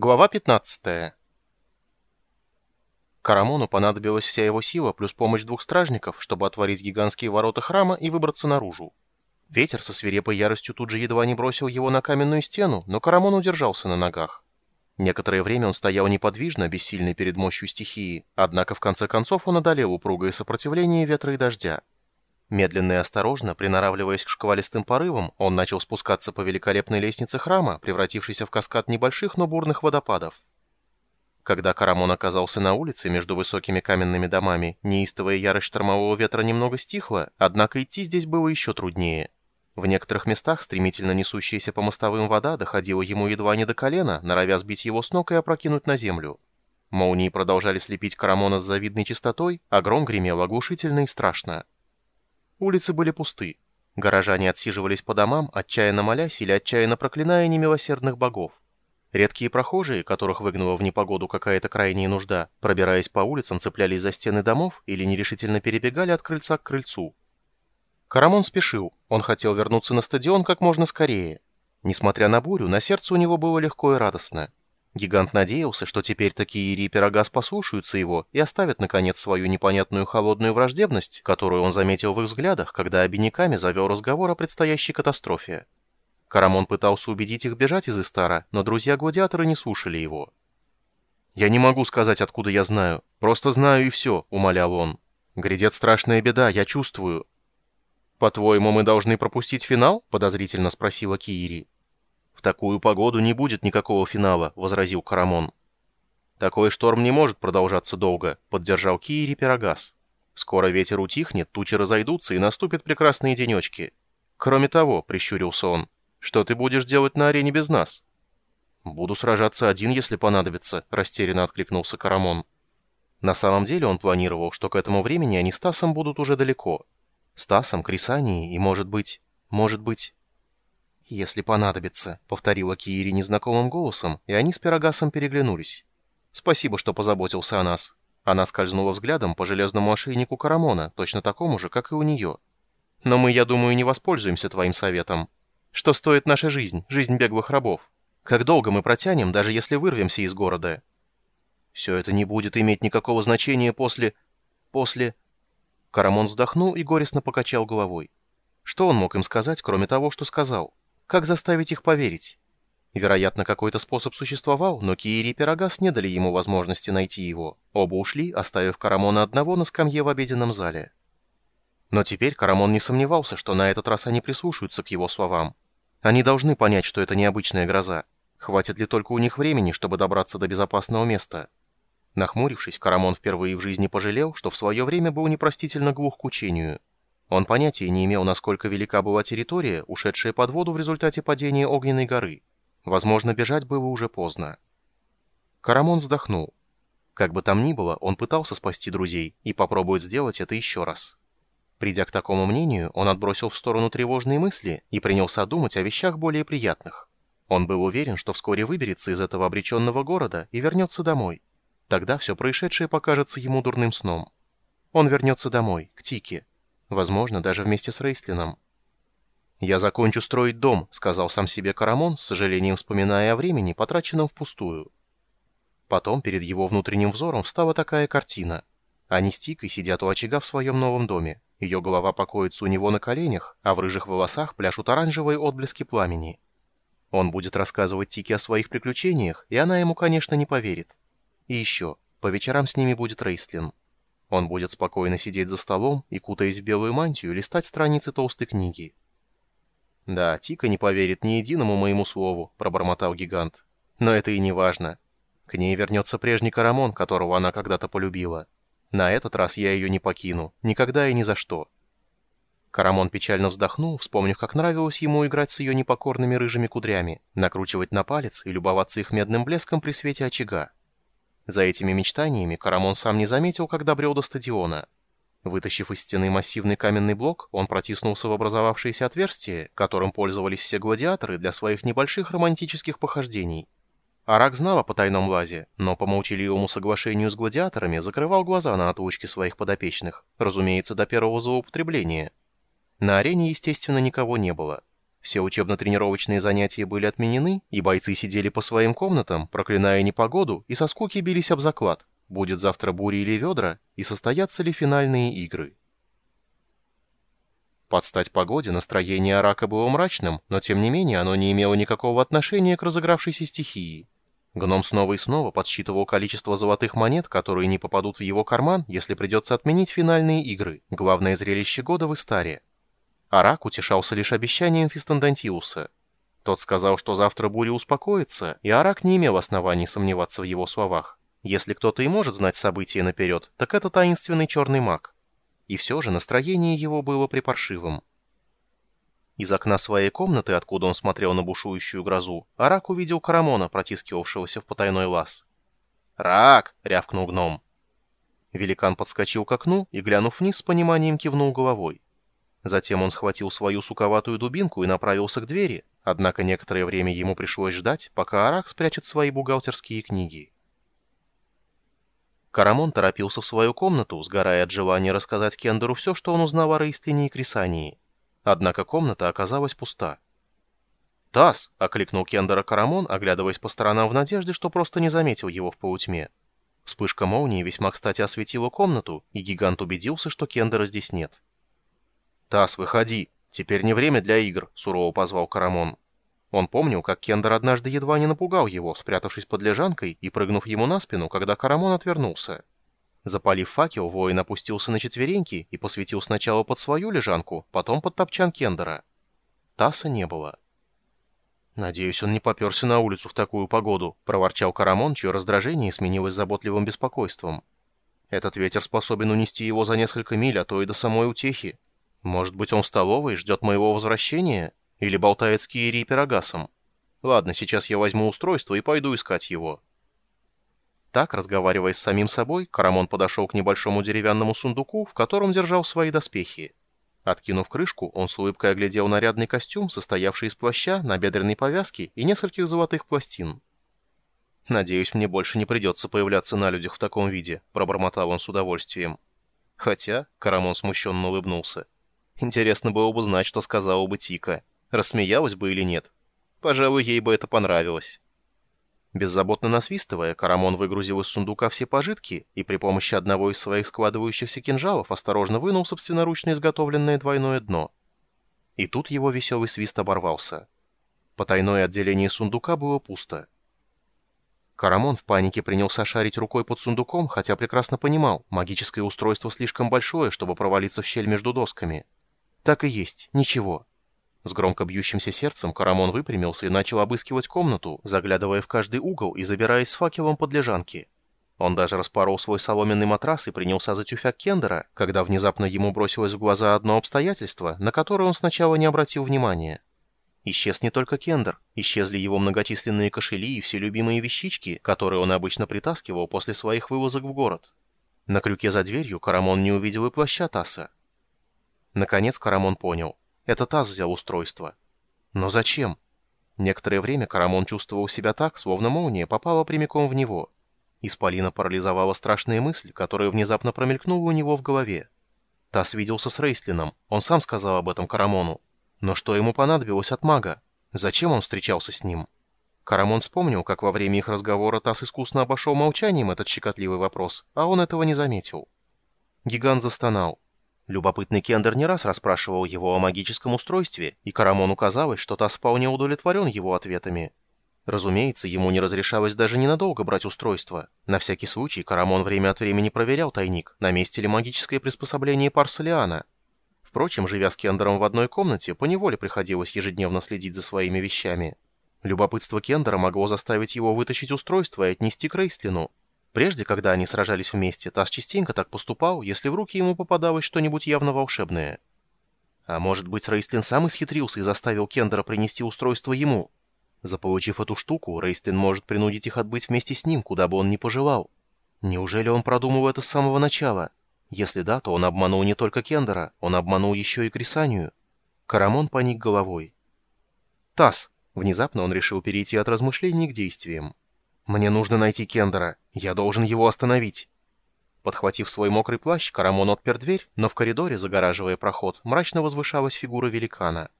Глава 15. Карамону понадобилась вся его сила плюс помощь двух стражников, чтобы отворить гигантские ворота храма и выбраться наружу. Ветер со свирепой яростью тут же едва не бросил его на каменную стену, но Карамон удержался на ногах. Некоторое время он стоял неподвижно, бессильный перед мощью стихии, однако в конце концов он одолел упругое сопротивление ветра и дождя. Медленно и осторожно, приноравливаясь к шквалистым порывам, он начал спускаться по великолепной лестнице храма, превратившейся в каскад небольших, но бурных водопадов. Когда Карамон оказался на улице между высокими каменными домами, неистовая ярость штормового ветра немного стихла, однако идти здесь было еще труднее. В некоторых местах стремительно несущаяся по мостовым вода доходила ему едва не до колена, норовя сбить его с ног и опрокинуть на землю. Молнии продолжали слепить Карамона с завидной чистотой, а гром гремел оглушительно и страшно. Улицы были пусты. Горожане отсиживались по домам, отчаянно молясь или отчаянно проклиная немилосердных богов. Редкие прохожие, которых выгнала в непогоду какая-то крайняя нужда, пробираясь по улицам, цеплялись за стены домов или нерешительно перебегали от крыльца к крыльцу. Карамон спешил, он хотел вернуться на стадион как можно скорее. Несмотря на бурю, на сердце у него было легко и радостно. Гигант надеялся, что теперь такие Ири и Пирогас послушаются его и оставят, наконец, свою непонятную холодную враждебность, которую он заметил в их взглядах, когда обиняками завел разговор о предстоящей катастрофе. Карамон пытался убедить их бежать из Истара, но друзья-гладиаторы не слушали его. «Я не могу сказать, откуда я знаю. Просто знаю и все», — умолял он. «Грядет страшная беда, я чувствую». «По-твоему, мы должны пропустить финал?» — подозрительно спросила Киири. «В такую погоду не будет никакого финала», — возразил Карамон. «Такой шторм не может продолжаться долго», — поддержал Киири Пирогас. «Скоро ветер утихнет, тучи разойдутся и наступят прекрасные денечки. Кроме того», — прищурился он, — «что ты будешь делать на арене без нас?» «Буду сражаться один, если понадобится», — растерянно откликнулся Карамон. На самом деле он планировал, что к этому времени они с Тасом будут уже далеко. Стасом, Крисанией и, может быть, может быть... «Если понадобится», — повторила Киири незнакомым голосом, и они с Пирогасом переглянулись. «Спасибо, что позаботился о нас». Она скользнула взглядом по железному ошейнику Карамона, точно такому же, как и у нее. «Но мы, я думаю, не воспользуемся твоим советом. Что стоит наша жизнь, жизнь беглых рабов? Как долго мы протянем, даже если вырвемся из города?» «Все это не будет иметь никакого значения после... после...» Карамон вздохнул и горестно покачал головой. Что он мог им сказать, кроме того, что сказал? Как заставить их поверить? Вероятно, какой-то способ существовал, но Киири и Пирогас не дали ему возможности найти его. Оба ушли, оставив Карамона одного на скамье в обеденном зале. Но теперь Карамон не сомневался, что на этот раз они прислушаются к его словам. Они должны понять, что это необычная гроза. Хватит ли только у них времени, чтобы добраться до безопасного места? Нахмурившись, Карамон впервые в жизни пожалел, что в свое время был непростительно глух к учению. Он понятия не имел, насколько велика была территория, ушедшая под воду в результате падения огненной горы. Возможно, бежать было уже поздно. Карамон вздохнул. Как бы там ни было, он пытался спасти друзей и попробует сделать это еще раз. Придя к такому мнению, он отбросил в сторону тревожные мысли и принялся думать о вещах более приятных. Он был уверен, что вскоре выберется из этого обреченного города и вернется домой. Тогда все происшедшее покажется ему дурным сном. Он вернется домой, к Тике. Возможно, даже вместе с Рейстлином. «Я закончу строить дом», — сказал сам себе Карамон, с сожалением вспоминая о времени, потраченном впустую. Потом перед его внутренним взором встала такая картина. Они с Тикой сидят у очага в своем новом доме. Ее голова покоится у него на коленях, а в рыжих волосах пляшут оранжевые отблески пламени. Он будет рассказывать Тике о своих приключениях, и она ему, конечно, не поверит. И еще, по вечерам с ними будет Рейстлин. Он будет спокойно сидеть за столом и, кутаясь в белую мантию, листать страницы толстой книги. «Да, Тика не поверит ни единому моему слову», — пробормотал гигант. «Но это и не важно. К ней вернется прежний Карамон, которого она когда-то полюбила. На этот раз я ее не покину, никогда и ни за что». Карамон печально вздохнул, вспомнив, как нравилось ему играть с ее непокорными рыжими кудрями, накручивать на палец и любоваться их медным блеском при свете очага. За этими мечтаниями Карамон сам не заметил, когда брел до стадиона. Вытащив из стены массивный каменный блок, он протиснулся в образовавшееся отверстие, которым пользовались все гладиаторы для своих небольших романтических похождений. Арак знал о потайном лазе, но по молчаливому соглашению с гладиаторами закрывал глаза на отлучки своих подопечных, разумеется, до первого злоупотребления. На арене, естественно, никого не было. Все учебно-тренировочные занятия были отменены, и бойцы сидели по своим комнатам, проклиная непогоду, и со скуки бились об заклад. Будет завтра буря или ведра, и состоятся ли финальные игры. Под стать погоде настроение Арака было мрачным, но тем не менее оно не имело никакого отношения к разыгравшейся стихии. Гном снова и снова подсчитывал количество золотых монет, которые не попадут в его карман, если придется отменить финальные игры, главное зрелище года в Истаре. Арак утешался лишь обещанием Фистандантиуса. Тот сказал, что завтра буря успокоится, и Арак не имел оснований сомневаться в его словах. Если кто-то и может знать события наперед, так это таинственный черный маг и все же настроение его было припаршивым. Из окна своей комнаты, откуда он смотрел на бушующую грозу, Арак увидел Карамона, протискивавшегося в потайной лаз. «Рак!» — рявкнул гном. Великан подскочил к окну и, глянув вниз, с пониманием кивнул головой. Затем он схватил свою суковатую дубинку и направился к двери, однако некоторое время ему пришлось ждать, пока Арак спрячет свои бухгалтерские книги. Карамон торопился в свою комнату, сгорая от желания рассказать Кендеру все, что он узнал о Рейстлине и Крисании. Однако комната оказалась пуста. «Тасс!» — окликнул Кендера Карамон, оглядываясь по сторонам в надежде, что просто не заметил его в полутьме. Вспышка молнии весьма кстати осветила комнату, и гигант убедился, что Кендера здесь нет. «Тасс, выходи! Теперь не время для игр!» — сурово позвал Карамон. Он помнил, как Кендер однажды едва не напугал его, спрятавшись под лежанкой и прыгнув ему на спину, когда Карамон отвернулся. Запалив факел, воин опустился на четвереньки и посветил сначала под свою лежанку, потом под топчан Кендера. Таса не было. «Надеюсь, он не поперся на улицу в такую погоду», — проворчал Карамон, чье раздражение сменилось заботливым беспокойством. «Этот ветер способен унести его за несколько миль, а то и до самой утехи. Может быть, он в столовой ждет моего возвращения?» Или болтает с Киери и Пирогасом. Ладно, сейчас я возьму устройство и пойду искать его. Так, разговаривая с самим собой, Карамон подошел к небольшому деревянному сундуку, в котором держал свои доспехи. Откинув крышку, он с улыбкой оглядел нарядный костюм, состоявший из плаща, набедренной повязки и нескольких золотых пластин. «Надеюсь, мне больше не придется появляться на людях в таком виде», — пробормотал он с удовольствием. Хотя, — Карамон смущенно улыбнулся, — интересно было бы знать, что сказала бы Тика. Рассмеялась бы или нет? Пожалуй, ей бы это понравилось. Беззаботно насвистывая, Карамон выгрузил из сундука все пожитки и при помощи одного из своих складывающихся кинжалов осторожно вынул собственноручно изготовленное двойное дно. И тут его веселый свист оборвался. Потайное отделение сундука было пусто. Карамон в панике принялся шарить рукой под сундуком, хотя прекрасно понимал, магическое устройство слишком большое, чтобы провалиться в щель между досками. Так и есть, ничего. С громко бьющимся сердцем Карамон выпрямился и начал обыскивать комнату, заглядывая в каждый угол и забираясь с факелом под лежанки. Он даже распорол свой соломенный матрас и принялся за тюфяк Кендера, когда внезапно ему бросилось в глаза одно обстоятельство, на которое он сначала не обратил внимания. Исчез не только Кендер, исчезли его многочисленные кошели и все любимые вещички, которые он обычно притаскивал после своих вылазок в город. На крюке за дверью Карамон не увидел и плаща Тасса. Наконец Карамон понял. Это Таз взял устройство. Но зачем? Некоторое время Карамон чувствовал себя так, словно молния попала прямиком в него. Исполина парализовала страшная мысль, которая внезапно промелькнула у него в голове. Таз виделся с Рейслином, он сам сказал об этом Карамону. Но что ему понадобилось от мага? Зачем он встречался с ним? Карамон вспомнил, как во время их разговора Таз искусно обошел молчанием этот щекотливый вопрос, а он этого не заметил. Гигант застонал. Любопытный Кендер не раз расспрашивал его о магическом устройстве, и Карамону казалось, что Тасс вполне удовлетворен его ответами. Разумеется, ему не разрешалось даже ненадолго брать устройство. На всякий случай Карамон время от времени проверял тайник, на месте ли магическое приспособление Парсалиана. Впрочем, живя с Кендером в одной комнате, поневоле приходилось ежедневно следить за своими вещами. Любопытство Кендера могло заставить его вытащить устройство и отнести к Рейслину, Прежде, когда они сражались вместе, Тасс частенько так поступал, если в руки ему попадалось что-нибудь явно волшебное. А может быть, Рейстлин сам исхитрился и заставил Кендера принести устройство ему? Заполучив эту штуку, Рейстлин может принудить их отбыть вместе с ним, куда бы он ни пожелал. Неужели он продумал это с самого начала? Если да, то он обманул не только Кендера, он обманул еще и Крисанию. Карамон поник головой. «Тасс!» Внезапно он решил перейти от размышлений к действиям. «Мне нужно найти Кендера. Я должен его остановить». Подхватив свой мокрый плащ, Карамон отпер дверь, но в коридоре, загораживая проход, мрачно возвышалась фигура великана.